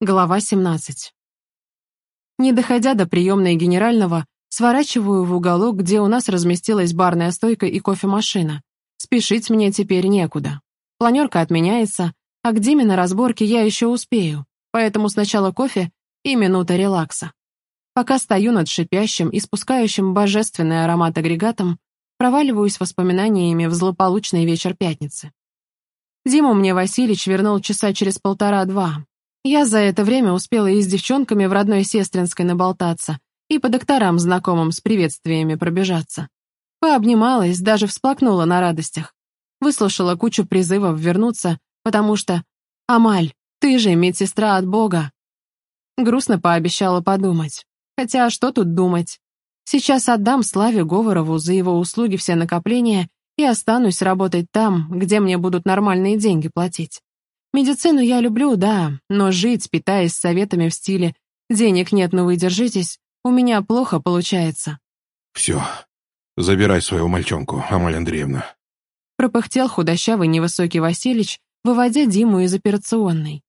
Глава 17. Не доходя до приемной генерального, сворачиваю в уголок, где у нас разместилась барная стойка и кофемашина. Спешить мне теперь некуда. Планерка отменяется, а к Диме на разборке я еще успею, поэтому сначала кофе и минута релакса. Пока стою над шипящим и спускающим божественный аромат агрегатом, проваливаюсь воспоминаниями в злополучный вечер пятницы. Диму мне Васильич вернул часа через полтора-два, я за это время успела и с девчонками в родной Сестринской наболтаться, и по докторам знакомым с приветствиями пробежаться. Пообнималась, даже всплакнула на радостях. Выслушала кучу призывов вернуться, потому что «Амаль, ты же медсестра от Бога!» Грустно пообещала подумать. Хотя что тут думать? Сейчас отдам Славе Говорову за его услуги все накопления и останусь работать там, где мне будут нормальные деньги платить. Медицину я люблю, да, но жить, питаясь советами в стиле «денег нет, но вы держитесь», у меня плохо получается. «Все, забирай свою мальчонку, Амаль Андреевна», пропыхтел худощавый невысокий Василич, выводя Диму из операционной.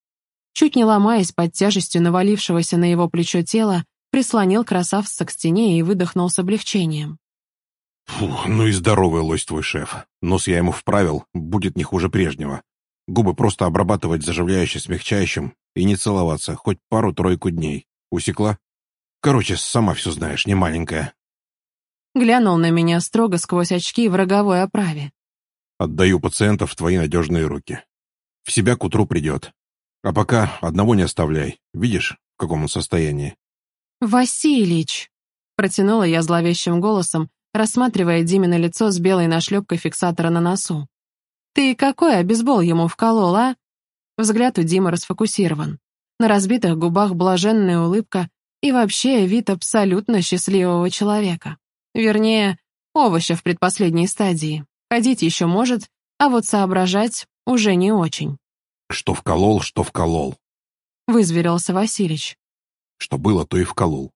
Чуть не ломаясь под тяжестью навалившегося на его плечо тела, прислонил красавца к стене и выдохнул с облегчением. Фу, ну и здоровый лось твой шеф. Нос я ему вправил, будет не хуже прежнего. Губы просто обрабатывать заживляющим смягчающим и не целоваться хоть пару-тройку дней. Усекла? Короче, сама все знаешь, не маленькая. Глянул на меня строго сквозь очки в роговой оправе. Отдаю пациентов в твои надежные руки. В себя к утру придет. А пока одного не оставляй. Видишь, в каком он состоянии? «Василич!» — протянула я зловещим голосом, рассматривая Димина лицо с белой нашлепкой фиксатора на носу. «Ты какой обезбол ему вколол, а?» Взгляд у Димы расфокусирован. На разбитых губах блаженная улыбка и вообще вид абсолютно счастливого человека. Вернее, овоща в предпоследней стадии. Ходить еще может, а вот соображать уже не очень. «Что вколол, что вколол», — вызверился Василич. «Что было, то и вколол.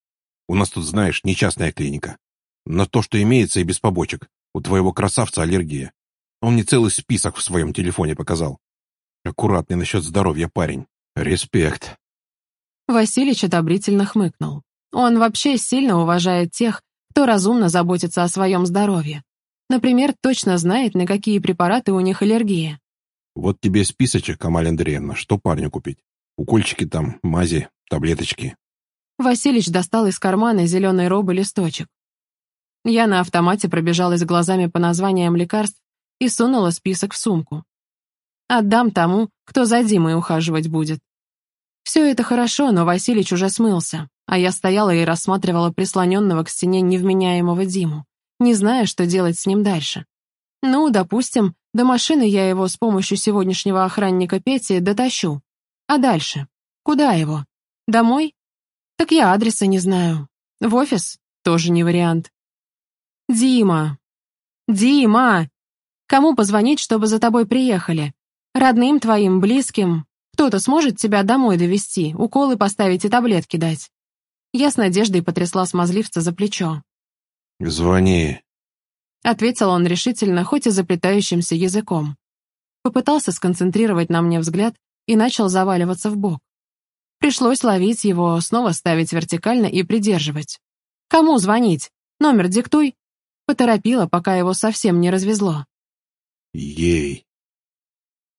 У нас тут, знаешь, не частная клиника. На то, что имеется и без побочек. У твоего красавца аллергия. Он мне целый список в своем телефоне показал. Аккуратный насчет здоровья парень. Респект. Василич одобрительно хмыкнул. Он вообще сильно уважает тех, кто разумно заботится о своем здоровье. Например, точно знает, на какие препараты у них аллергия. Вот тебе списочек, Амаль Андреевна, что парню купить. Укольчики там, мази, таблеточки. Василич достал из кармана зеленой робы листочек. Я на автомате пробежалась глазами по названиям лекарств и сунула список в сумку. Отдам тому, кто за Димой ухаживать будет. Все это хорошо, но Василич уже смылся, а я стояла и рассматривала прислоненного к стене невменяемого Диму, не зная, что делать с ним дальше. Ну, допустим, до машины я его с помощью сегодняшнего охранника Пети дотащу. А дальше? Куда его? Домой? Так я адреса не знаю. В офис? Тоже не вариант. Дима! Дима! Кому позвонить, чтобы за тобой приехали? Родным твоим, близким? Кто-то сможет тебя домой довести, уколы поставить и таблетки дать?» Я с надеждой потрясла смазливца за плечо. «Звони», — ответил он решительно, хоть и заплетающимся языком. Попытался сконцентрировать на мне взгляд и начал заваливаться в бок. Пришлось ловить его, снова ставить вертикально и придерживать. «Кому звонить? Номер диктуй». Поторопила, пока его совсем не развезло. Ей.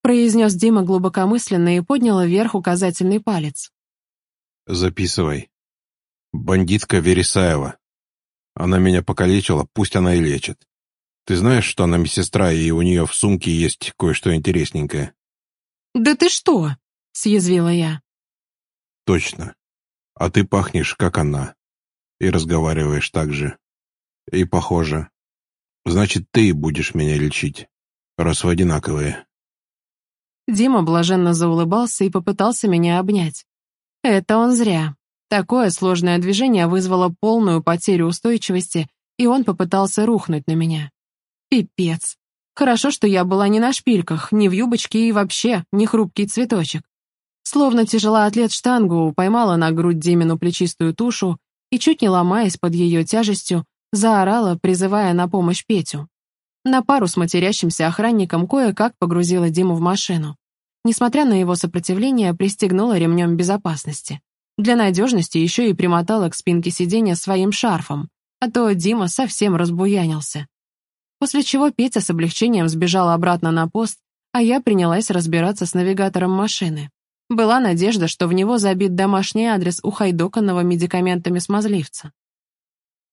Произнес Дима глубокомысленно и поднял вверх указательный палец. Записывай. Бандитка Вересаева. Она меня покалечила, пусть она и лечит. Ты знаешь, что она медсестра, и у нее в сумке есть кое-что интересненькое? Да ты что? Съязвила я. Точно. А ты пахнешь, как она. И разговариваешь так же. И похоже. Значит, ты будешь меня лечить раз вы одинаковые». Дима блаженно заулыбался и попытался меня обнять. Это он зря. Такое сложное движение вызвало полную потерю устойчивости, и он попытался рухнуть на меня. Пипец. Хорошо, что я была не на шпильках, не в юбочке и вообще не хрупкий цветочек. Словно тяжелоатлет штангу поймала на грудь Димину плечистую тушу и, чуть не ломаясь под ее тяжестью, заорала, призывая на помощь Петю. На пару с матерящимся охранником кое-как погрузила Диму в машину. Несмотря на его сопротивление, пристегнула ремнем безопасности. Для надежности еще и примотала к спинке сиденья своим шарфом, а то Дима совсем разбуянился. После чего Петя с облегчением сбежал обратно на пост, а я принялась разбираться с навигатором машины. Была надежда, что в него забит домашний адрес ухайдоканного медикаментами смазливца.